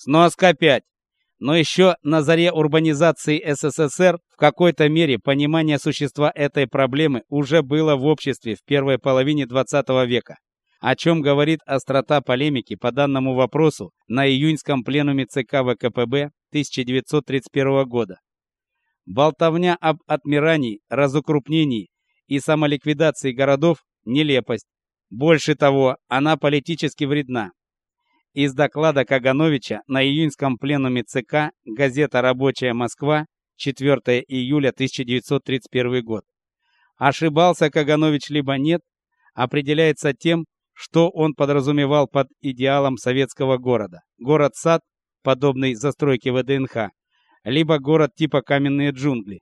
Сноска 5. Но еще на заре урбанизации СССР в какой-то мере понимание существа этой проблемы уже было в обществе в первой половине XX века, о чем говорит острота полемики по данному вопросу на июньском пленуме ЦК ВКПБ 1931 года. Болтовня об отмирании, разукрупнении и самоликвидации городов нелепость. Больше того, она политически вредна. Из доклада Кагановича на июньском пленуме ЦК газета Рабочая Москва 4 июля 1931 год. Ошибался Каганович либо нет, определяется тем, что он подразумевал под идеалом советского города. Город-сад, подобный застройке ВДНХ, либо город типа каменные джунгли,